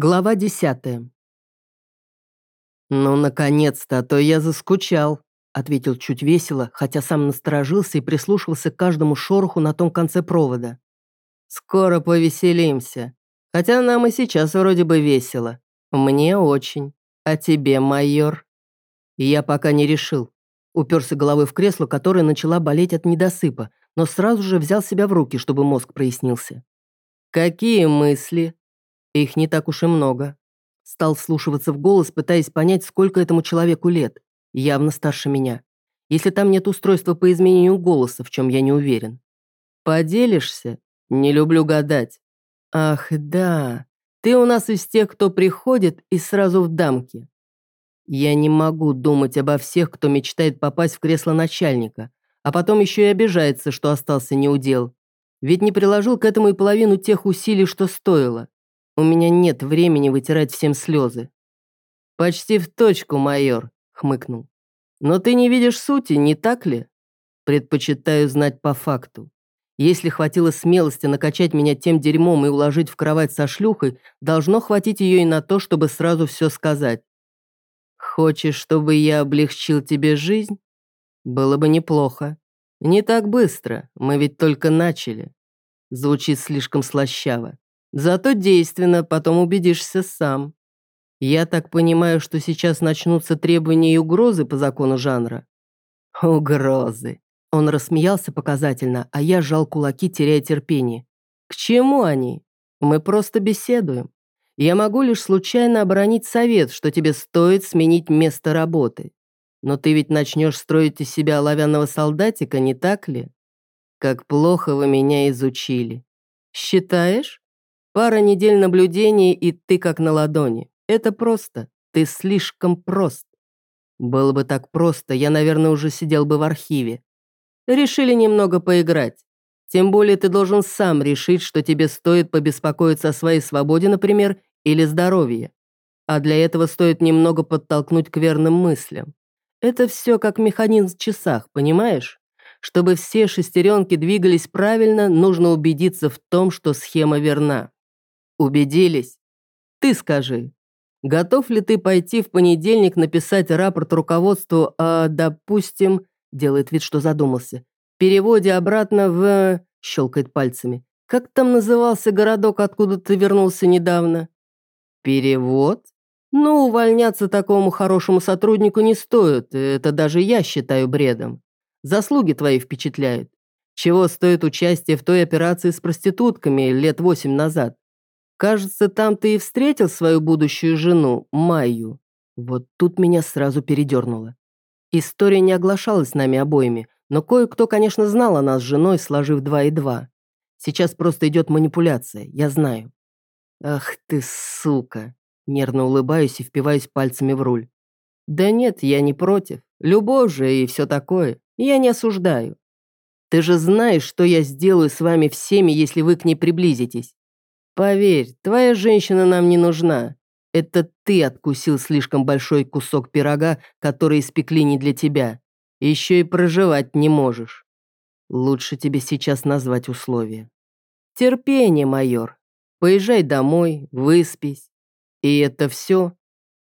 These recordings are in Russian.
Глава десятая. «Ну, наконец-то, а то я заскучал», — ответил чуть весело, хотя сам насторожился и прислушивался к каждому шороху на том конце провода. «Скоро повеселимся. Хотя нам и сейчас вроде бы весело. Мне очень. А тебе, майор?» Я пока не решил. Уперся головой в кресло, которое начала болеть от недосыпа, но сразу же взял себя в руки, чтобы мозг прояснился. «Какие мысли?» Их не так уж и много. Стал вслушиваться в голос, пытаясь понять, сколько этому человеку лет. Явно старше меня. Если там нет устройства по изменению голоса, в чем я не уверен. Поделишься? Не люблю гадать. Ах, да. Ты у нас из тех, кто приходит и сразу в дамки. Я не могу думать обо всех, кто мечтает попасть в кресло начальника, а потом еще и обижается, что остался неудел. Ведь не приложил к этому и половину тех усилий, что стоило. У меня нет времени вытирать всем слезы». «Почти в точку, майор», — хмыкнул. «Но ты не видишь сути, не так ли? Предпочитаю знать по факту. Если хватило смелости накачать меня тем дерьмом и уложить в кровать со шлюхой, должно хватить ее и на то, чтобы сразу все сказать. Хочешь, чтобы я облегчил тебе жизнь? Было бы неплохо. Не так быстро, мы ведь только начали. Звучит слишком слащаво. Зато действенно, потом убедишься сам. Я так понимаю, что сейчас начнутся требования и угрозы по закону жанра? Угрозы. Он рассмеялся показательно, а я сжал кулаки, теряя терпение. К чему они? Мы просто беседуем. Я могу лишь случайно оборонить совет, что тебе стоит сменить место работы. Но ты ведь начнешь строить из себя оловянного солдатика, не так ли? Как плохо вы меня изучили. Считаешь? Пара недель наблюдений, и ты как на ладони. Это просто. Ты слишком прост. Было бы так просто, я, наверное, уже сидел бы в архиве. Решили немного поиграть. Тем более ты должен сам решить, что тебе стоит побеспокоиться о своей свободе, например, или здоровье. А для этого стоит немного подтолкнуть к верным мыслям. Это все как механизм в часах, понимаешь? Чтобы все шестеренки двигались правильно, нужно убедиться в том, что схема верна. Убедились? Ты скажи, готов ли ты пойти в понедельник написать рапорт руководству о, допустим, делает вид, что задумался, переводе обратно в... щелкает пальцами. Как там назывался городок, откуда ты вернулся недавно? Перевод? Ну, увольняться такому хорошему сотруднику не стоит, это даже я считаю бредом. Заслуги твои впечатляют. Чего стоит участие в той операции с проститутками лет восемь назад? Кажется, там ты и встретил свою будущую жену, Майю. Вот тут меня сразу передернуло. История не оглашалась нами обоими, но кое-кто, конечно, знал о нас с женой, сложив два и два. Сейчас просто идет манипуляция, я знаю. Ах ты, сука. Нервно улыбаюсь и впиваюсь пальцами в руль. Да нет, я не против. Любовь же и все такое. Я не осуждаю. Ты же знаешь, что я сделаю с вами всеми, если вы к ней приблизитесь. Поверь, твоя женщина нам не нужна. Это ты откусил слишком большой кусок пирога, который испекли не для тебя. Еще и проживать не можешь. Лучше тебе сейчас назвать условия. Терпение, майор. Поезжай домой, выспись. И это все?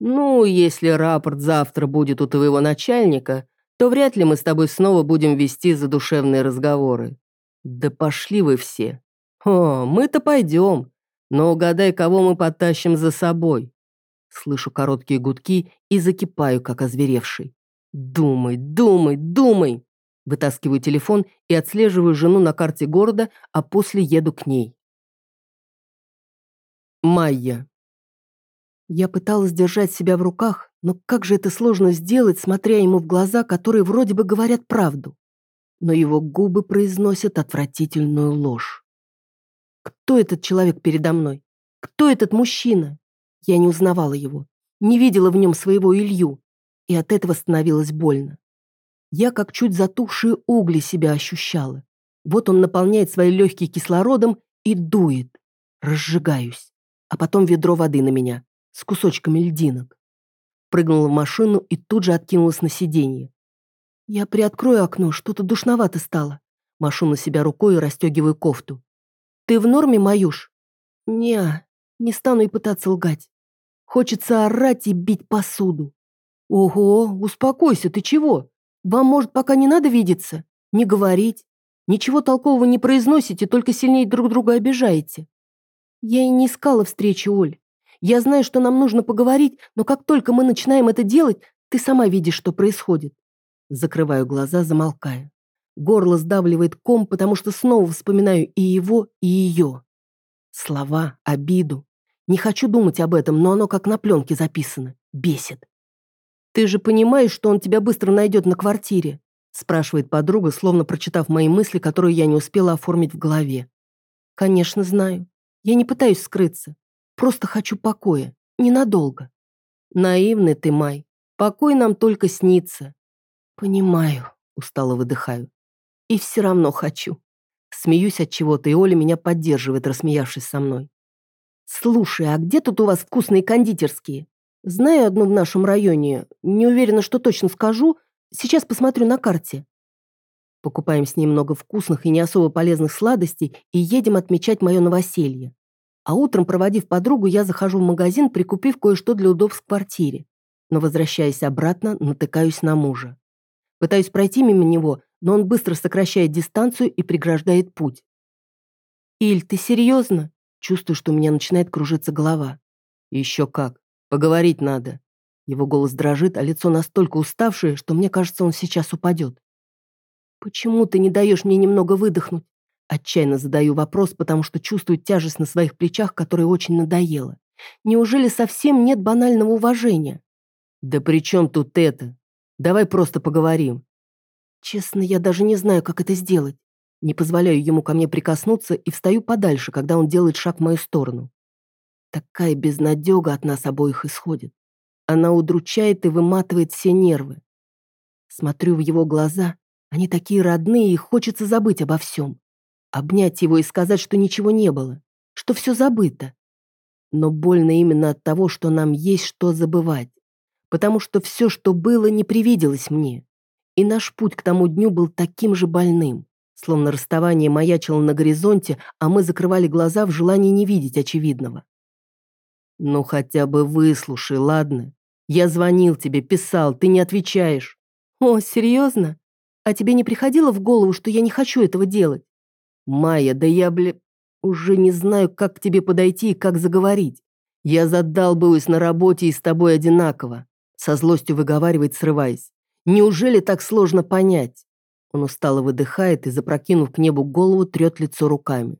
Ну, если рапорт завтра будет у твоего начальника, то вряд ли мы с тобой снова будем вести задушевные разговоры. Да пошли вы все. О, мы-то пойдем. Но угадай, кого мы потащим за собой. Слышу короткие гудки и закипаю, как озверевший. Думай, думай, думай. Вытаскиваю телефон и отслеживаю жену на карте города, а после еду к ней. Майя. Я пыталась держать себя в руках, но как же это сложно сделать, смотря ему в глаза, которые вроде бы говорят правду. Но его губы произносят отвратительную ложь. Кто этот человек передо мной? Кто этот мужчина? Я не узнавала его, не видела в нем своего Илью, и от этого становилось больно. Я как чуть затухшие угли себя ощущала. Вот он наполняет свои легкие кислородом и дует. Разжигаюсь. А потом ведро воды на меня с кусочками льдинок. Прыгнула в машину и тут же откинулась на сиденье. Я приоткрою окно, что-то душновато стало. Машу на себя рукой и расстегиваю кофту. «Ты в норме, Маюш?» «Не, Не стану и пытаться лгать. Хочется орать и бить посуду. Ого, успокойся, ты чего? Вам, может, пока не надо видеться? Не говорить? Ничего толкового не произносите, только сильнее друг друга обижаете. Я и не искала встречи, Оль. Я знаю, что нам нужно поговорить, но как только мы начинаем это делать, ты сама видишь, что происходит. Закрываю глаза, замолкая. Горло сдавливает ком, потому что снова вспоминаю и его, и ее. Слова, обиду. Не хочу думать об этом, но оно как на пленке записано. Бесит. «Ты же понимаешь, что он тебя быстро найдет на квартире?» спрашивает подруга, словно прочитав мои мысли, которые я не успела оформить в голове. «Конечно, знаю. Я не пытаюсь скрыться. Просто хочу покоя. Ненадолго». «Наивный ты, Май. Покой нам только снится». «Понимаю», — устало выдыхаю. «И все равно хочу». Смеюсь от чего-то, и Оля меня поддерживает, рассмеявшись со мной. «Слушай, а где тут у вас вкусные кондитерские? Знаю одну в нашем районе. Не уверена, что точно скажу. Сейчас посмотрю на карте». Покупаем с ней много вкусных и не особо полезных сладостей и едем отмечать мое новоселье. А утром, проводив подругу, я захожу в магазин, прикупив кое-что для удобств в квартире. Но, возвращаясь обратно, натыкаюсь на мужа. Пытаюсь пройти мимо него, но он быстро сокращает дистанцию и преграждает путь. «Иль, ты серьезно?» Чувствую, что у меня начинает кружиться голова. «Еще как. Поговорить надо». Его голос дрожит, а лицо настолько уставшее, что мне кажется, он сейчас упадет. «Почему ты не даешь мне немного выдохнуть?» Отчаянно задаю вопрос, потому что чувствую тяжесть на своих плечах, которая очень надоела. Неужели совсем нет банального уважения? «Да при чем тут это? Давай просто поговорим». Честно, я даже не знаю, как это сделать. Не позволяю ему ко мне прикоснуться и встаю подальше, когда он делает шаг в мою сторону. Такая безнадега от нас обоих исходит. Она удручает и выматывает все нервы. Смотрю в его глаза, они такие родные, и хочется забыть обо всем. Обнять его и сказать, что ничего не было, что все забыто. Но больно именно от того, что нам есть что забывать. Потому что все, что было, не привиделось мне. И наш путь к тому дню был таким же больным. Словно расставание маячило на горизонте, а мы закрывали глаза в желании не видеть очевидного. «Ну хотя бы выслушай, ладно? Я звонил тебе, писал, ты не отвечаешь». «О, серьезно? А тебе не приходило в голову, что я не хочу этого делать?» «Майя, да я, бля, уже не знаю, как к тебе подойти и как заговорить. Я задалбываюсь на работе и с тобой одинаково», со злостью выговаривает, срываясь. «Неужели так сложно понять?» Он устало выдыхает и, запрокинув к небу голову, трет лицо руками.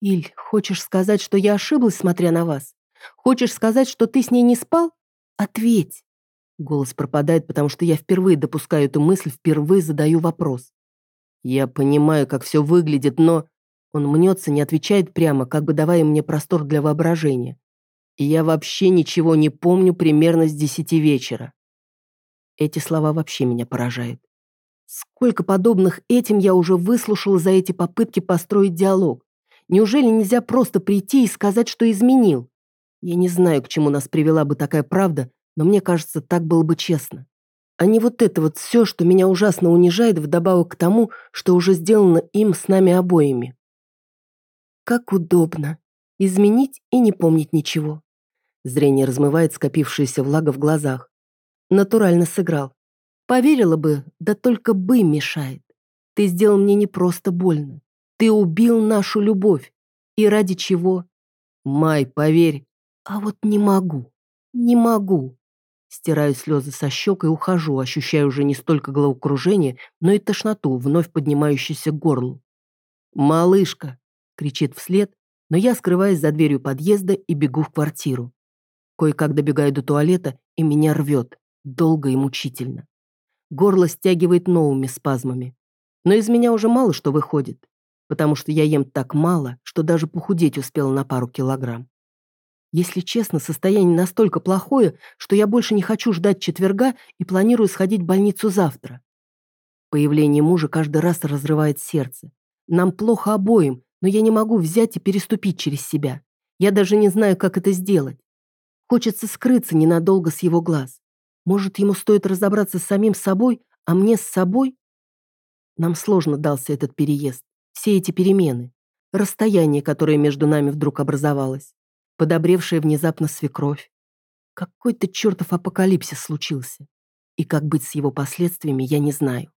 «Иль, хочешь сказать, что я ошиблась, смотря на вас? Хочешь сказать, что ты с ней не спал? Ответь!» Голос пропадает, потому что я впервые допускаю эту мысль, впервые задаю вопрос. Я понимаю, как все выглядит, но... Он мнется, не отвечает прямо, как бы давая мне простор для воображения. И я вообще ничего не помню примерно с десяти вечера. Эти слова вообще меня поражают. Сколько подобных этим я уже выслушала за эти попытки построить диалог. Неужели нельзя просто прийти и сказать, что изменил? Я не знаю, к чему нас привела бы такая правда, но мне кажется, так было бы честно. А не вот это вот все, что меня ужасно унижает вдобавок к тому, что уже сделано им с нами обоими. Как удобно. Изменить и не помнить ничего. Зрение размывает скопившаяся влага в глазах. Натурально сыграл. Поверила бы, да только бы мешает. Ты сделал мне не просто больно. Ты убил нашу любовь. И ради чего? Май, поверь, а вот не могу, не могу. Стираю слезы со щек и ухожу, ощущая уже не столько головокружение, но и тошноту, вновь поднимающуюся к горлу. «Малышка!» — кричит вслед, но я скрываюсь за дверью подъезда и бегу в квартиру. Кое-как добегаю до туалета, и меня рвет, долго и мучительно. Горло стягивает новыми спазмами. Но из меня уже мало что выходит, потому что я ем так мало, что даже похудеть успела на пару килограмм. Если честно, состояние настолько плохое, что я больше не хочу ждать четверга и планирую сходить в больницу завтра. Появление мужа каждый раз разрывает сердце. Нам плохо обоим, но я не могу взять и переступить через себя. Я даже не знаю, как это сделать. Хочется скрыться ненадолго с его глаз. Может, ему стоит разобраться с самим собой, а мне с собой? Нам сложно дался этот переезд, все эти перемены, расстояние, которое между нами вдруг образовалось. подобревшая внезапно свекровь. Какой-то чертов апокалипсис случился. И как быть с его последствиями, я не знаю.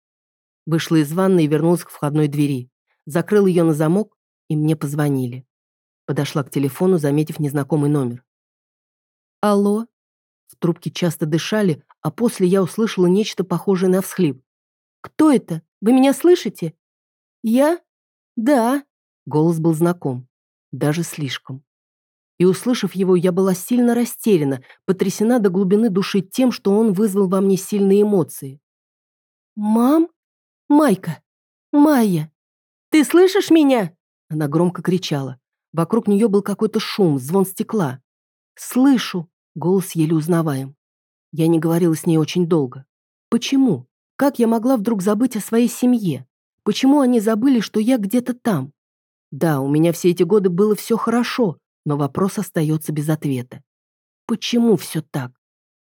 Вышла из ванной и вернулась к входной двери. Закрыл ее на замок, и мне позвонили. Подошла к телефону, заметив незнакомый номер. «Алло?» В трубке часто дышали, а после я услышала нечто похожее на всхлип. «Кто это? Вы меня слышите?» «Я? Да». Голос был знаком. Даже слишком. И, услышав его, я была сильно растеряна, потрясена до глубины души тем, что он вызвал во мне сильные эмоции. «Мам? Майка! Майя! Ты слышишь меня?» Она громко кричала. Вокруг нее был какой-то шум, звон стекла. «Слышу!» — голос еле узнаваем. Я не говорила с ней очень долго. Почему? Как я могла вдруг забыть о своей семье? Почему они забыли, что я где-то там? Да, у меня все эти годы было все хорошо, но вопрос остается без ответа. Почему все так?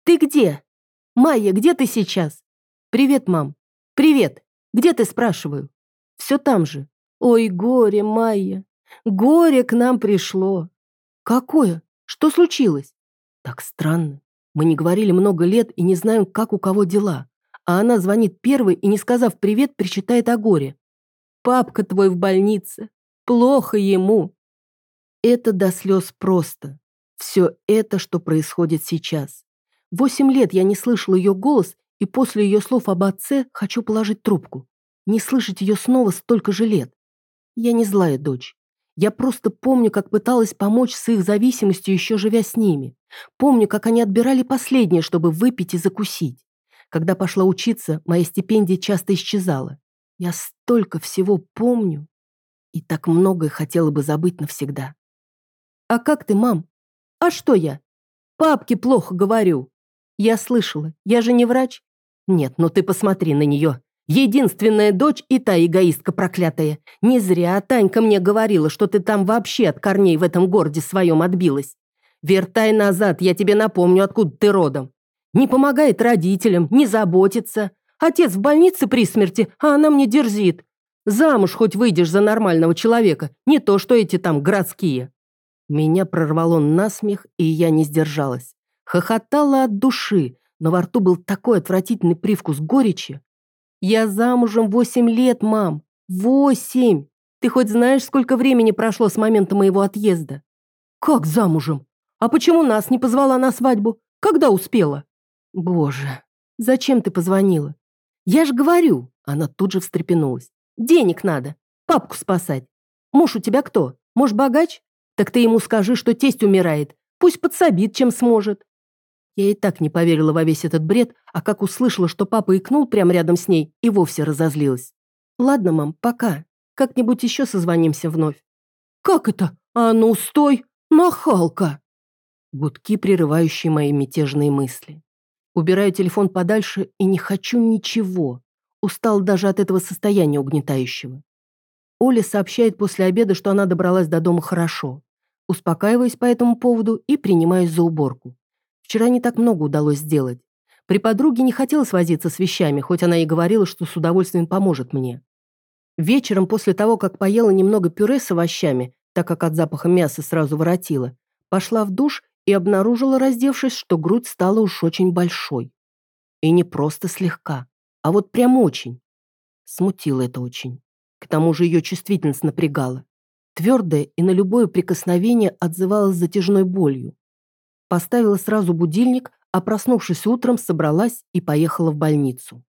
Ты где? Майя, где ты сейчас? Привет, мам. Привет. Где ты, спрашиваю? Все там же. Ой, горе, Майя. Горе к нам пришло. Какое? Что случилось? Так странно. Мы не говорили много лет и не знаем, как у кого дела. А она звонит первой и, не сказав привет, причитает о горе. Папка твой в больнице. Плохо ему. Это до слез просто. Все это, что происходит сейчас. Восемь лет я не слышал ее голос, и после ее слов об отце хочу положить трубку. Не слышать ее снова столько же лет. Я не злая дочь. Я просто помню, как пыталась помочь с их зависимостью, еще живя с ними. Помню, как они отбирали последнее, чтобы выпить и закусить. Когда пошла учиться, моя стипендия часто исчезала. Я столько всего помню и так многое хотела бы забыть навсегда. «А как ты, мам?» «А что я?» «Папке плохо говорю». «Я слышала. Я же не врач». «Нет, ну ты посмотри на нее. Единственная дочь и та эгоистка проклятая. Не зря Танька мне говорила, что ты там вообще от корней в этом городе своем отбилась. Вертай назад, я тебе напомню, откуда ты родом. Не помогает родителям, не заботится. Отец в больнице при смерти, а она мне дерзит. Замуж хоть выйдешь за нормального человека, не то что эти там городские. Меня прорвало насмех, и я не сдержалась. Хохотала от души, но во рту был такой отвратительный привкус горечи. «Я замужем восемь лет, мам! Восемь! Ты хоть знаешь, сколько времени прошло с момента моего отъезда?» «Как замужем? А почему нас не позвала на свадьбу? Когда успела?» «Боже, зачем ты позвонила?» «Я ж говорю!» Она тут же встрепенулась. «Денег надо. Папку спасать. Муж у тебя кто? Может, богач? Так ты ему скажи, что тесть умирает. Пусть подсобит, чем сможет. Я и так не поверила во весь этот бред, а как услышала, что папа икнул прямо рядом с ней, и вовсе разозлилась. Ладно, мам, пока. Как-нибудь еще созвонимся вновь. Как это? А ну, стой! Нахалка! Гудки, прерывающие мои мятежные мысли. Убираю телефон подальше и не хочу ничего. Устал даже от этого состояния угнетающего. Оля сообщает после обеда, что она добралась до дома хорошо. Успокаиваюсь по этому поводу и принимаюсь за уборку. Вчера не так много удалось сделать. При подруге не хотелось возиться с вещами, хоть она и говорила, что с удовольствием поможет мне. Вечером, после того, как поела немного пюре с овощами, так как от запаха мяса сразу воротила, пошла в душ и обнаружила, раздевшись, что грудь стала уж очень большой. И не просто слегка, а вот прям очень. Смутило это очень. К тому же ее чувствительность напрягала. Твердая и на любое прикосновение отзывалась затяжной болью. Поставила сразу будильник, а проснувшись утром, собралась и поехала в больницу.